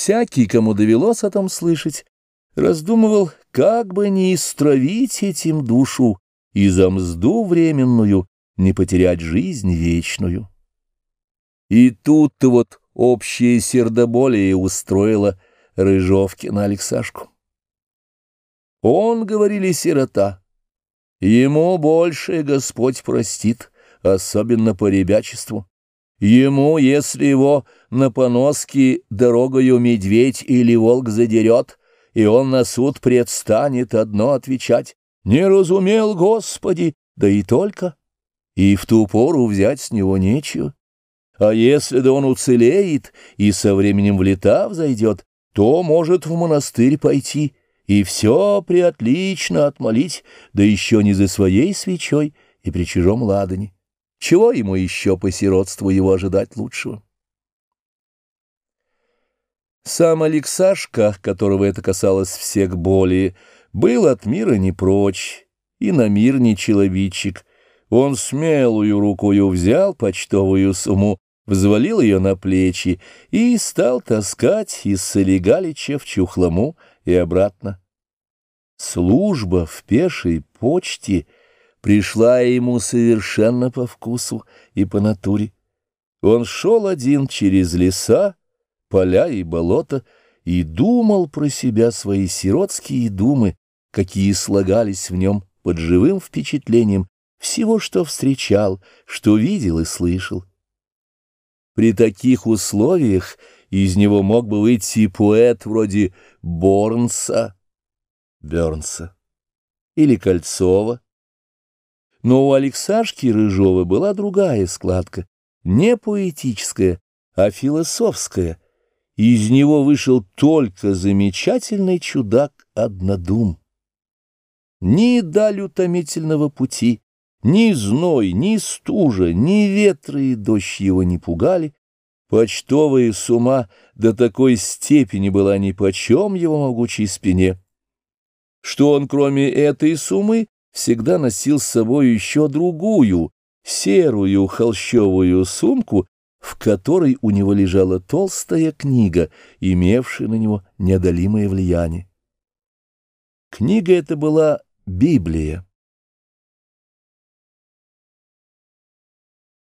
Всякий, кому довелось о том слышать, раздумывал, как бы не истравить этим душу и за мзду временную не потерять жизнь вечную. И тут-то вот общее сердоболие устроило Рыжовкина Алексашку. Он, говорили, сирота. Ему больше Господь простит, особенно по ребячеству. Ему, если его на поноске дорогою медведь или волк задерет, и он на суд предстанет одно отвечать, «Не разумел, Господи!» Да и только. И в ту пору взять с него нечего. А если да он уцелеет и со временем в лета взойдет, то может в монастырь пойти и все приотлично отмолить, да еще не за своей свечой и при чужом ладане. Чего ему еще по сиротству его ожидать лучшего? Сам Алексашка, которого это касалось всех более, был от мира не прочь, и на мир не человечек. Он смелую рукою взял почтовую сумму, взвалил ее на плечи и стал таскать из Солигалича в Чухлому и обратно. Служба в пешей почте пришла ему совершенно по вкусу и по натуре. Он шел один через леса, поля и болота и думал про себя свои сиротские думы, какие слагались в нем под живым впечатлением всего, что встречал, что видел и слышал. При таких условиях из него мог бы выйти поэт вроде Борнса, Бернса или Кольцова. Но у Алексашки Рыжова была другая складка, не поэтическая, а философская. Из него вышел только замечательный чудак-однодум. Ни даль утомительного пути, ни зной, ни стужа, ни ветры и дождь его не пугали. Почтовая сума до такой степени была нипочем его могучей спине, что он, кроме этой суммы, всегда носил с собой еще другую, серую холщовую сумку, в которой у него лежала толстая книга, имевшая на него неодолимое влияние. Книга эта была Библия.